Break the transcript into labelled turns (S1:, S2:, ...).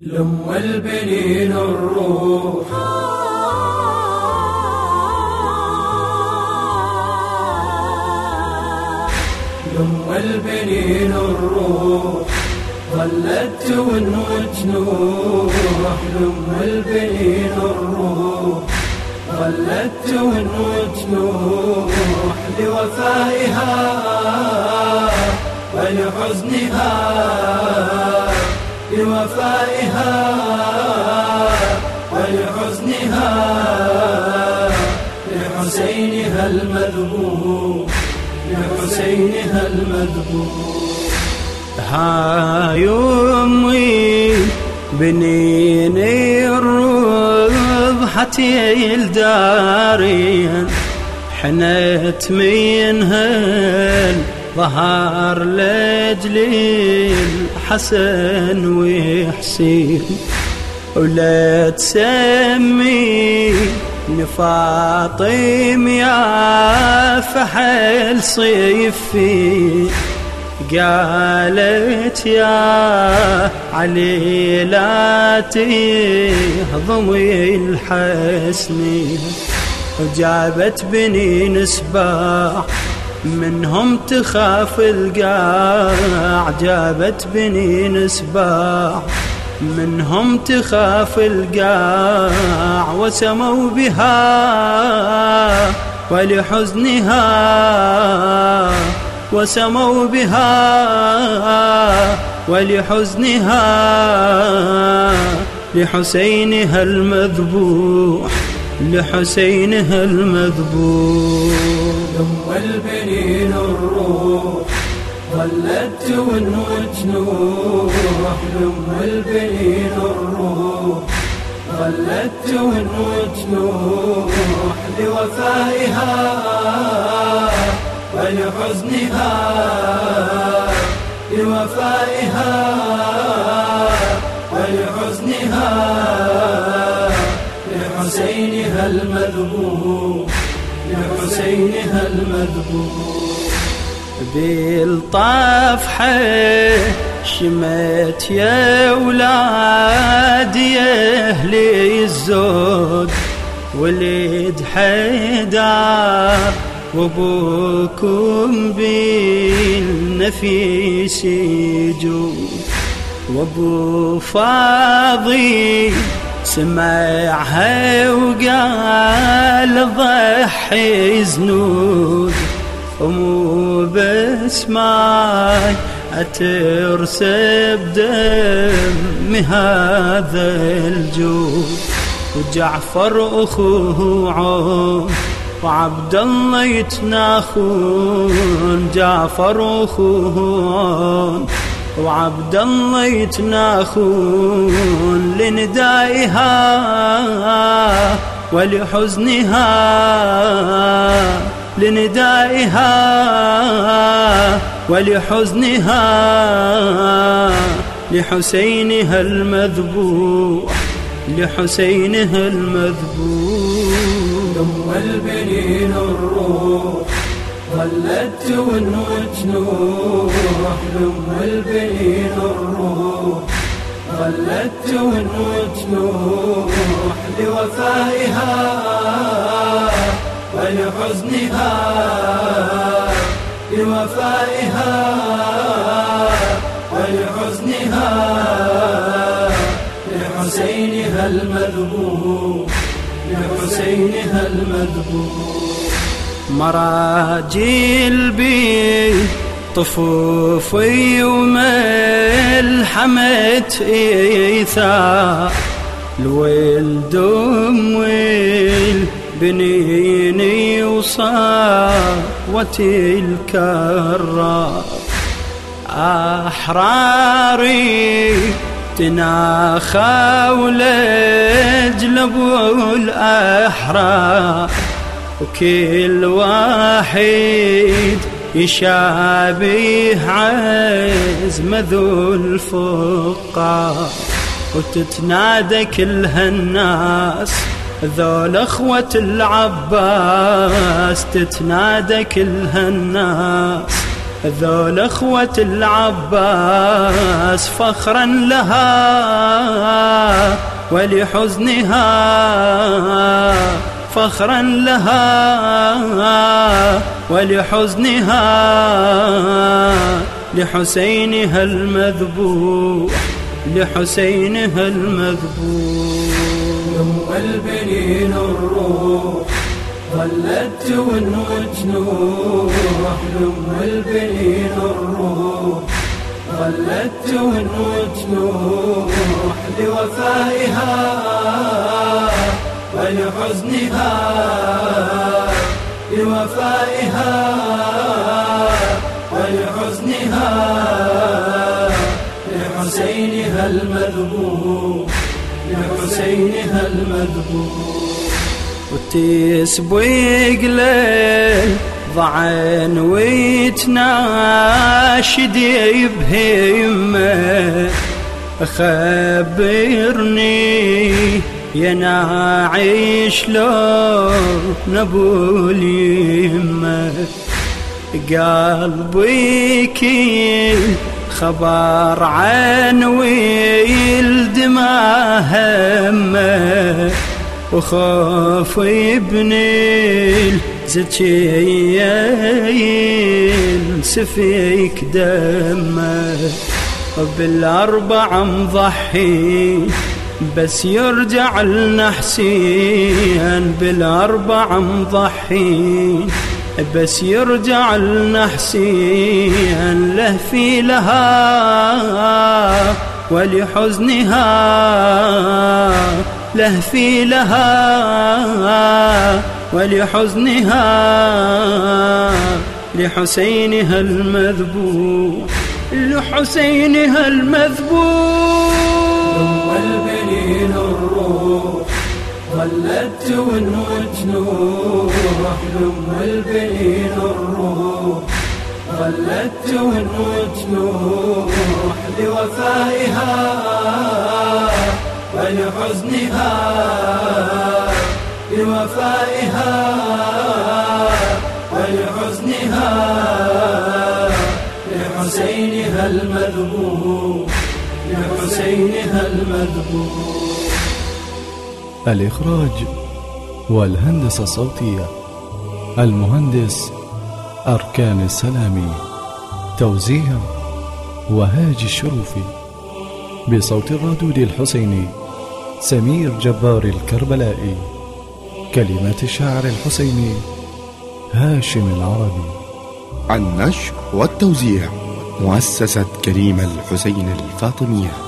S1: لم البنين الروح. لم البنين الروح. ظلت تون وجنوح لم البنين الروح. ظلت تون وجنوح لوفائها ولحزنها. لوفائها ولحزنها لحسينها المذبوح لحسينها المذبوح.
S2: هاي أمي بنيني الرضحتي الدارين حنت منها ظهر لجلي الحسن وحسين ولا تسمي فاطم يا فحل صيفي. قالت يا علي لا تهضمي الحسني وجابت بني سباح منهم تخاف القاع جابت بنين سباع منهم تخاف القاع وسموا بها ولحزنها وسموا بها ولحزنها لحسينها المذبوح. لحسينها المذبوح.
S1: ثم البنين الروح ظلت تون وجنوح ثم البنين الروح ظلت تون وجنوح لوفائها ولحزنها لوفائها. المذبوح.
S2: بالطفحة شمت يا ولاد يا أهلي الزود ولد حيدر وأبوكم بالنفيس يجود وأبو فاضي سمعها وقال ضحي زنود. ومو بس ماي أترسب دم هذا الجود. وجعفر أخوه عون وعبد الله يتناخون. جعفر أخوه عون وعبد الله يتناخون لندائها ولحزنها لندائها ولحزنها لحسينها المذبوح لحسينها المذبوح.
S1: ثم البنين الروح. ظلت تون وجنوح لم البنين الروح. ظلت تون وجنوح لوفائها ولحزنها. لوفائها ولحزنها. لحسينها المذبوح. لحسينها المذبوح.
S2: مراجل بي طفوفي وملحمة إيثار الولد بنيني وصاوة الكرار أحراري تناخى ولجلبوا الأحرار. وكل واحد يشابه عزم ذو الفقار وتتنادى كل هالناس ذول إخوة العباس. تتنادى كل هالناس ذول إخوة العباس. فخرا لها ولحزنها. فخرا لها ولحزنها لحسينها المذبوح لحسينها المذبوح.
S1: يوم البنين الروح ظلت ونوج نوح يوم البنين الروح ظلت ونوج نوح لوفائها. ولحزنها لوفائها ولحزنها لحسينها المذبوح لحسينها المذبوح
S2: وتسبق ليل ضعن ويتناشد بهمه خبرني يا ناعي شلون ابو اليمه كل خبر عن ولد ما همه. وخاف ابني الزكية سفيك دمه. بالأربع مضحي بس يرجع لنا حسين بالأربع مضحي بس يرجع لنا حسين له في لها ولحزنها له في لها ولحزنها. لحسينها المذبوح لحسينها المذبوح.
S1: والبنين الروح ظلت ونوج نوح لم البنين الروح ظلت ونوج نوح لوفائها ولحزنها لوفائها ولحزنها لحسينها المذبوح لحسينها المذبوح.
S3: الإخراج والهندسة الصوتية المهندس أركان السلامي. توزيع وهاج الشروفي بصوت الرادود الحسيني سمير جبار الكربلائي. كلمات الشاعر الحسيني هاشم العربي.
S4: النشر والتوزيع مؤسسة كريم الحسين الفاطمية.